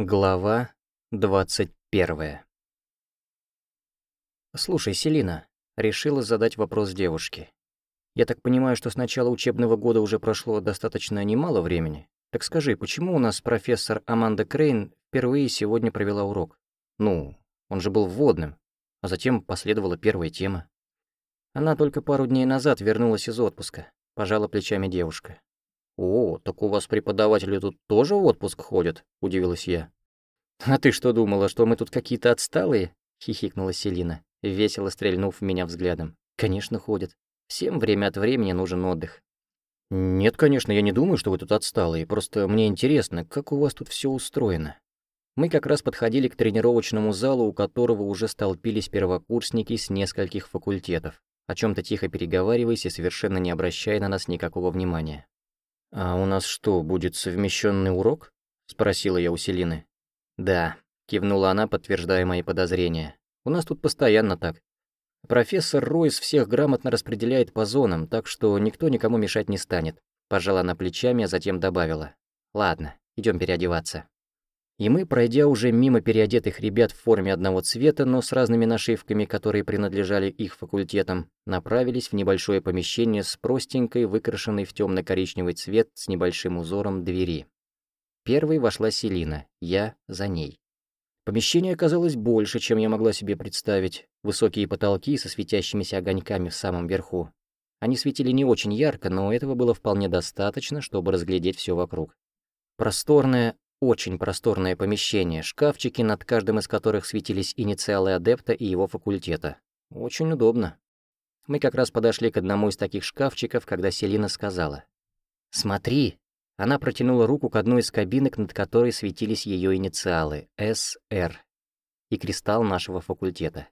Глава 21 «Слушай, Селина», — решила задать вопрос девушке. «Я так понимаю, что с начала учебного года уже прошло достаточно немало времени. Так скажи, почему у нас профессор Аманда Крейн впервые сегодня провела урок? Ну, он же был вводным, а затем последовала первая тема. Она только пару дней назад вернулась из отпуска», — пожала плечами девушка. «О, так у вас преподаватели тут тоже в отпуск ходят?» — удивилась я. «А ты что думала, что мы тут какие-то отсталые?» — хихикнула Селина, весело стрельнув в меня взглядом. «Конечно, ходят. Всем время от времени нужен отдых». «Нет, конечно, я не думаю, что вы тут отсталые. Просто мне интересно, как у вас тут все устроено?» Мы как раз подходили к тренировочному залу, у которого уже столпились первокурсники с нескольких факультетов, о чем то тихо переговариваясь и совершенно не обращая на нас никакого внимания. «А у нас что, будет совмещенный урок?» — спросила я у Селины. «Да», — кивнула она, подтверждая мои подозрения. «У нас тут постоянно так. Профессор Ройс всех грамотно распределяет по зонам, так что никто никому мешать не станет». Пожала она плечами, а затем добавила. «Ладно, идем переодеваться». И мы, пройдя уже мимо переодетых ребят в форме одного цвета, но с разными нашивками, которые принадлежали их факультетам, направились в небольшое помещение с простенькой, выкрашенной в темно-коричневый цвет с небольшим узором двери. Первой вошла Селина, я за ней. Помещение оказалось больше, чем я могла себе представить. Высокие потолки со светящимися огоньками в самом верху. Они светили не очень ярко, но этого было вполне достаточно, чтобы разглядеть все вокруг. Просторное, очень просторное помещение, шкафчики, над каждым из которых светились инициалы адепта и его факультета. Очень удобно. Мы как раз подошли к одному из таких шкафчиков, когда Селина сказала. «Смотри!» Она протянула руку к одной из кабинок, над которой светились ее инициалы — СР и кристалл нашего факультета.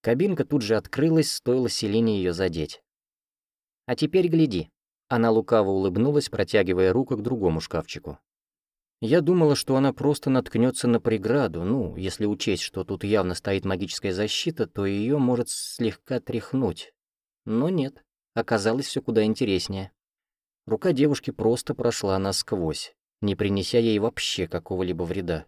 Кабинка тут же открылась, стоило Селине ее задеть. «А теперь гляди». Она лукаво улыбнулась, протягивая руку к другому шкафчику. Я думала, что она просто наткнется на преграду, ну, если учесть, что тут явно стоит магическая защита, то ее может слегка тряхнуть. Но нет, оказалось все куда интереснее. Рука девушки просто прошла насквозь, не принеся ей вообще какого-либо вреда.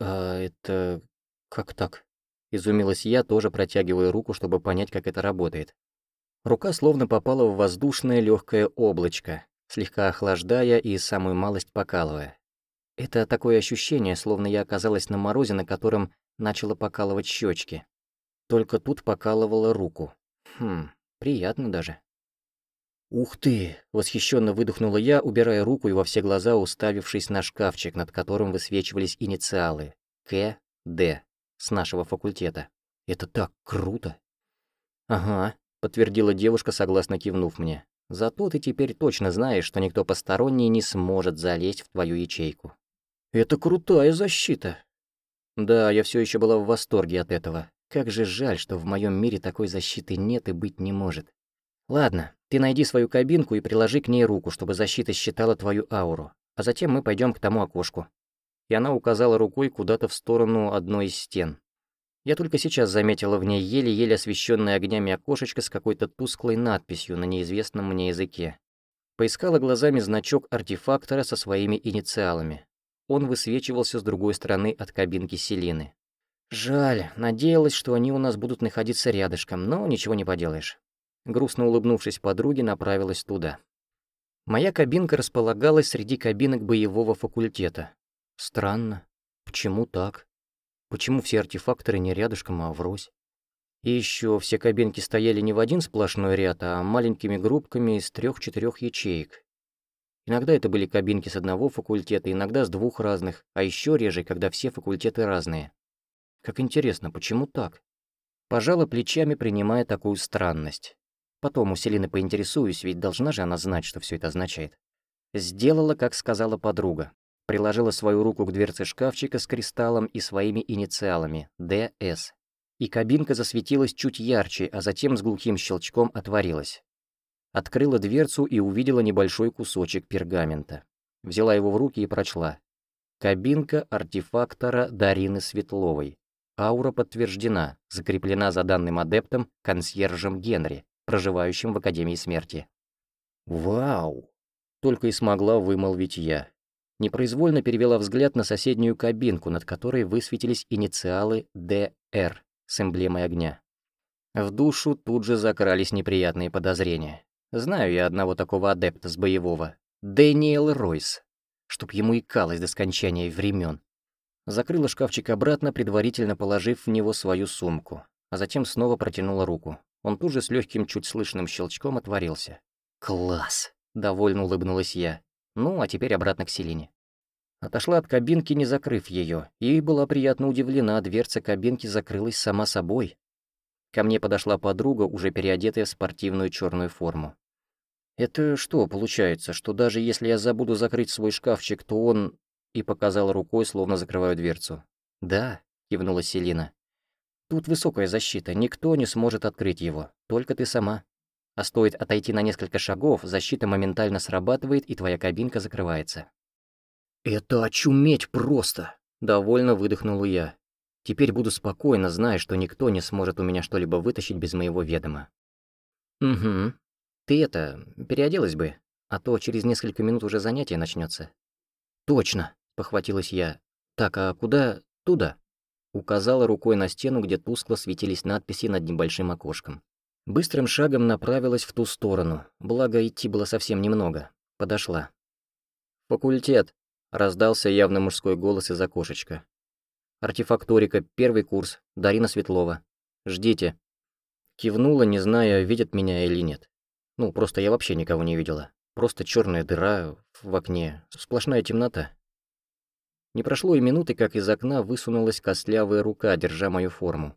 «А это... как так?» — изумилась я, тоже протягивая руку, чтобы понять, как это работает. Рука словно попала в воздушное легкое облачко, слегка охлаждая и самую малость покалывая. Это такое ощущение, словно я оказалась на морозе, на котором начала покалывать щечки. Только тут покалывала руку. Хм, приятно даже. «Ух ты!» — восхищенно выдохнула я, убирая руку и во все глаза уставившись на шкафчик, над которым высвечивались инициалы К, Д с нашего факультета. «Это так круто!» «Ага», — подтвердила девушка, согласно кивнув мне. «Зато ты теперь точно знаешь, что никто посторонний не сможет залезть в твою ячейку». Это крутая защита. Да, я все еще была в восторге от этого. Как же жаль, что в моем мире такой защиты нет и быть не может. Ладно, ты найди свою кабинку и приложи к ней руку, чтобы защита считала твою ауру. А затем мы пойдем к тому окошку. И она указала рукой куда-то в сторону одной из стен. Я только сейчас заметила в ней еле-еле освещенное огнями окошечко с какой-то тусклой надписью на неизвестном мне языке. Поискала глазами значок артефактора со своими инициалами он высвечивался с другой стороны от кабинки Селины. «Жаль, надеялась, что они у нас будут находиться рядышком, но ничего не поделаешь». Грустно улыбнувшись подруге, направилась туда. Моя кабинка располагалась среди кабинок боевого факультета. Странно. Почему так? Почему все артефакторы не рядышком, а врозь? И еще все кабинки стояли не в один сплошной ряд, а маленькими группками из трех-четырех ячеек. Иногда это были кабинки с одного факультета, иногда с двух разных, а еще реже, когда все факультеты разные. Как интересно, почему так? Пожала плечами, принимая такую странность. Потом у Селины поинтересуюсь, ведь должна же она знать, что все это означает. Сделала, как сказала подруга. Приложила свою руку к дверце шкафчика с кристаллом и своими инициалами — ДС. И кабинка засветилась чуть ярче, а затем с глухим щелчком отворилась. Открыла дверцу и увидела небольшой кусочек пергамента. Взяла его в руки и прочла. Кабинка артефактора Дарины Светловой. Аура подтверждена, закреплена за данным адептом, консьержем Генри, проживающим в Академии Смерти. «Вау!» — только и смогла вымолвить я. Непроизвольно перевела взгляд на соседнюю кабинку, над которой высветились инициалы «ДР» с эмблемой огня. В душу тут же закрались неприятные подозрения. Знаю я одного такого адепта с боевого. Дэниел Ройс. Чтоб ему икалось до скончания времен. Закрыла шкафчик обратно, предварительно положив в него свою сумку, а затем снова протянула руку. Он тут же с легким, чуть слышным щелчком отворился. «Класс!» — довольно улыбнулась я. Ну, а теперь обратно к Селине. Отошла от кабинки, не закрыв ее, и была приятно удивлена, дверца кабинки закрылась сама собой. Ко мне подошла подруга, уже переодетая в спортивную черную форму. «Это что, получается, что даже если я забуду закрыть свой шкафчик, то он...» И показала рукой, словно закрываю дверцу. «Да», — кивнула Селина. «Тут высокая защита, никто не сможет открыть его, только ты сама. А стоит отойти на несколько шагов, защита моментально срабатывает, и твоя кабинка закрывается». «Это очуметь просто!» — довольно выдохнула я. Теперь буду спокойно, зная, что никто не сможет у меня что-либо вытащить без моего ведома. Угу. Ты это, переоделась бы, а то через несколько минут уже занятие начнется. Точно, похватилась я. Так, а куда туда? Указала рукой на стену, где тускло светились надписи над небольшим окошком. Быстрым шагом направилась в ту сторону, благо идти было совсем немного. Подошла. «Факультет», — раздался явно мужской голос из окошечка. Артефакторика, первый курс, Дарина Светлова. Ждите. Кивнула, не зная, видят меня или нет. Ну, просто я вообще никого не видела. Просто черная дыра в окне, сплошная темнота. Не прошло и минуты, как из окна высунулась костлявая рука, держа мою форму.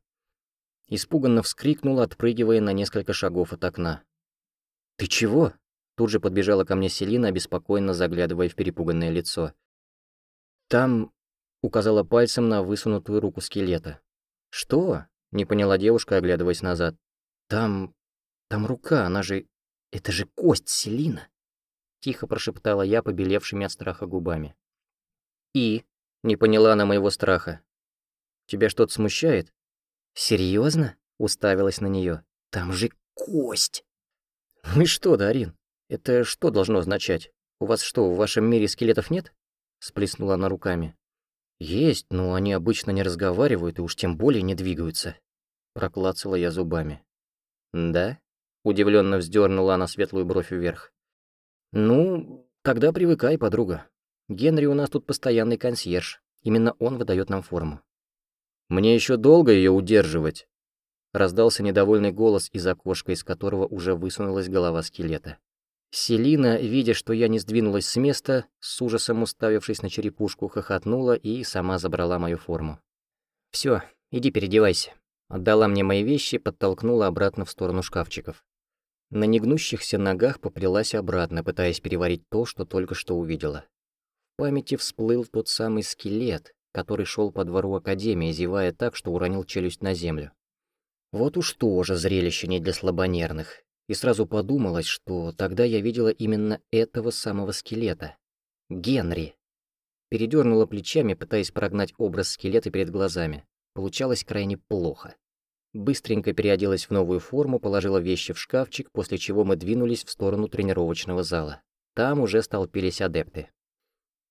Испуганно вскрикнула, отпрыгивая на несколько шагов от окна. «Ты чего?» Тут же подбежала ко мне Селина, обеспокоенно заглядывая в перепуганное лицо. «Там Указала пальцем на высунутую руку скелета. «Что?» — не поняла девушка, оглядываясь назад. «Там... там рука, она же... это же кость Селина!» Тихо прошептала я, побелевшими от страха губами. «И?» — не поняла она моего страха. «Тебя что-то смущает?» «Серьезно?» — уставилась на нее. «Там же кость!» «Ну и что, Дарин? Это что должно означать? У вас что, в вашем мире скелетов нет?» — сплеснула она руками. «Есть, но они обычно не разговаривают и уж тем более не двигаются», — проклацала я зубами. «Да?» — удивленно вздернула она светлую бровь вверх. «Ну, тогда привыкай, подруга. Генри у нас тут постоянный консьерж. Именно он выдает нам форму». «Мне еще долго ее удерживать?» Раздался недовольный голос из окошка, из которого уже высунулась голова скелета. Селина, видя, что я не сдвинулась с места, с ужасом уставившись на черепушку, хохотнула и сама забрала мою форму. «Всё, иди переодевайся». Отдала мне мои вещи, подтолкнула обратно в сторону шкафчиков. На негнущихся ногах поплелась обратно, пытаясь переварить то, что только что увидела. В памяти всплыл тот самый скелет, который шел по двору Академии, зевая так, что уронил челюсть на землю. Вот уж тоже зрелище не для слабонервных и сразу подумалось, что тогда я видела именно этого самого скелета. Генри. Передернула плечами, пытаясь прогнать образ скелета перед глазами. Получалось крайне плохо. Быстренько переоделась в новую форму, положила вещи в шкафчик, после чего мы двинулись в сторону тренировочного зала. Там уже столпились адепты.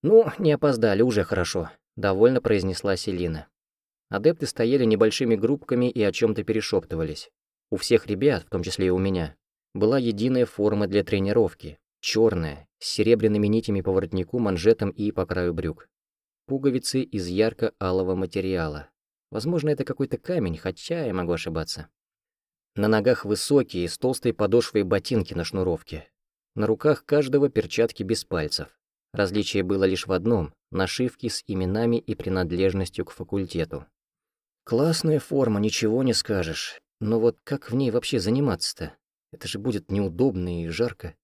«Ну, не опоздали, уже хорошо», — довольно произнесла Селина. Адепты стояли небольшими группками и о чем то перешептывались. У всех ребят, в том числе и у меня, была единая форма для тренировки, черная, с серебряными нитями по воротнику, манжетам и по краю брюк. Пуговицы из ярко-алого материала. Возможно, это какой-то камень, хотя я могу ошибаться. На ногах высокие, с толстой подошвой ботинки на шнуровке. На руках каждого перчатки без пальцев. Различие было лишь в одном — нашивки с именами и принадлежностью к факультету. Классная форма, ничего не скажешь. Но вот как в ней вообще заниматься-то? Это же будет неудобно и жарко.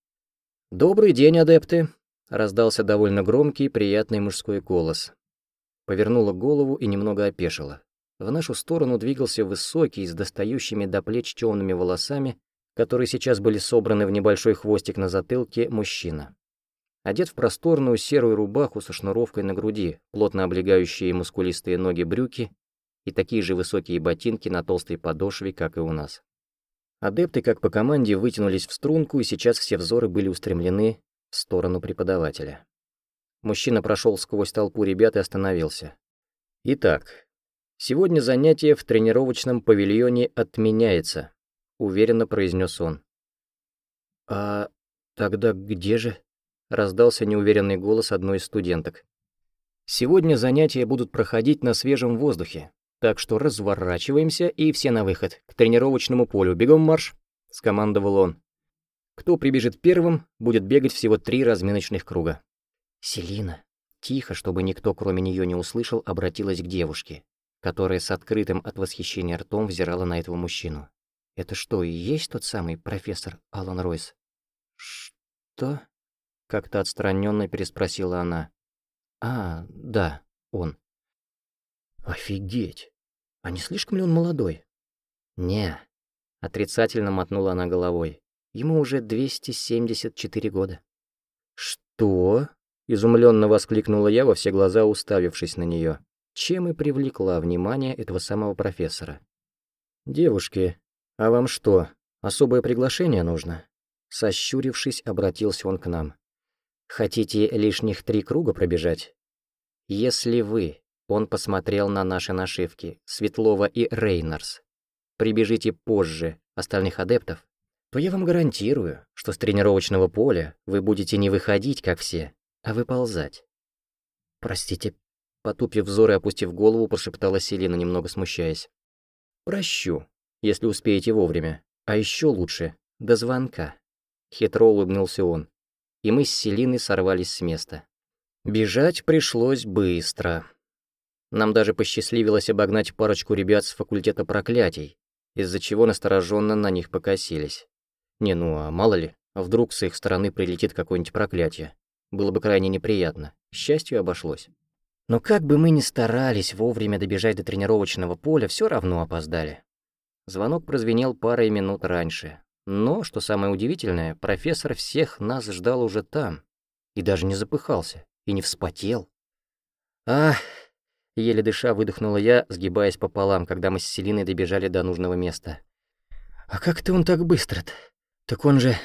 «Добрый день, адепты!» — раздался довольно громкий приятный мужской голос. Повернула голову и немного опешила. В нашу сторону двигался высокий, с достающими до плеч темными волосами, которые сейчас были собраны в небольшой хвостик на затылке, мужчина. Одет в просторную серую рубаху со шнуровкой на груди, плотно облегающие мускулистые ноги брюки и такие же высокие ботинки на толстой подошве, как и у нас. Адепты, как по команде, вытянулись в струнку, и сейчас все взоры были устремлены в сторону преподавателя. Мужчина прошел сквозь толпу ребят и остановился. «Итак, сегодня занятие в тренировочном павильоне отменяется», — уверенно произнес он. «А тогда где же?» — раздался неуверенный голос одной из студенток. «Сегодня занятия будут проходить на свежем воздухе, так что разворачиваемся и все на выход, к тренировочному полю. Бегом марш!» — скомандовал он. «Кто прибежит первым, будет бегать всего три разминочных круга». Селина, тихо, чтобы никто кроме нее не услышал, обратилась к девушке, которая с открытым от восхищения ртом взирала на этого мужчину. «Это что, и есть тот самый профессор Алан Ройс?» «Что?» — как-то отстраненно переспросила она. «А, да, он». «Офигеть! А не слишком ли он молодой?» «Не», — отрицательно мотнула она головой. «Ему уже 274 года». «Что?» Изумленно воскликнула я во все глаза, уставившись на нее, чем и привлекла внимание этого самого профессора. «Девушки, а вам что, особое приглашение нужно?» Сощурившись, обратился он к нам. «Хотите лишних три круга пробежать? Если вы, он посмотрел на наши нашивки, Светлова и Рейнарс, прибежите позже остальных адептов, то я вам гарантирую, что с тренировочного поля вы будете не выходить, как все, а выползать. «Простите», — потупив взор и опустив голову, прошептала Селина, немного смущаясь. «Прощу, если успеете вовремя. А еще лучше, до звонка». Хитро улыбнулся он, и мы с Селиной сорвались с места. Бежать пришлось быстро. Нам даже посчастливилось обогнать парочку ребят с факультета проклятий, из-за чего настороженно на них покосились. Не, ну а мало ли, вдруг с их стороны прилетит какое-нибудь проклятие. Было бы крайне неприятно. Счастью обошлось. Но как бы мы ни старались вовремя добежать до тренировочного поля, все равно опоздали. Звонок прозвенел парой минут раньше. Но, что самое удивительное, профессор всех нас ждал уже там. И даже не запыхался, и не вспотел. «Ах!» — еле дыша выдохнула я, сгибаясь пополам, когда мы с Селиной добежали до нужного места. «А как ты он так быстро-то? Так он же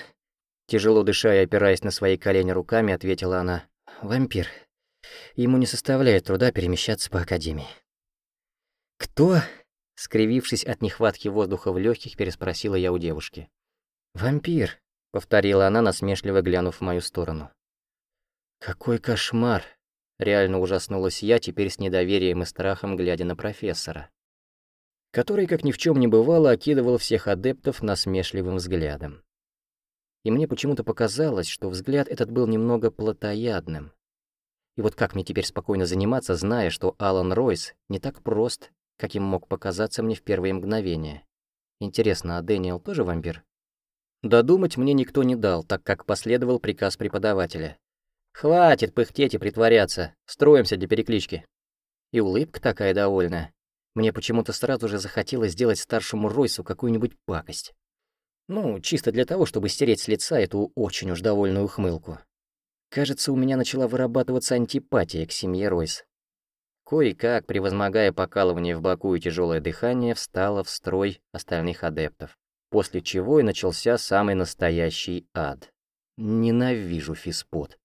Тяжело дыша и опираясь на свои колени руками, ответила она. «Вампир. Ему не составляет труда перемещаться по Академии». «Кто?» Скривившись от нехватки воздуха в легких, переспросила я у девушки. «Вампир», — повторила она, насмешливо глянув в мою сторону. «Какой кошмар!» — реально ужаснулась я, теперь с недоверием и страхом, глядя на профессора, который, как ни в чем не бывало, окидывал всех адептов насмешливым взглядом и мне почему-то показалось, что взгляд этот был немного плотоядным. И вот как мне теперь спокойно заниматься, зная, что Алан Ройс не так прост, каким мог показаться мне в первые мгновения. Интересно, а Дэниел тоже вампир? Додумать мне никто не дал, так как последовал приказ преподавателя. «Хватит пыхтеть и притворяться, строимся для переклички». И улыбка такая довольная. Мне почему-то сразу же захотелось сделать старшему Ройсу какую-нибудь пакость. Ну, чисто для того, чтобы стереть с лица эту очень уж довольную ухмылку. Кажется, у меня начала вырабатываться антипатия к семье Ройс. Кое-как, превозмогая покалывание в боку и тяжелое дыхание, встала в строй остальных адептов, после чего и начался самый настоящий ад. Ненавижу физпот.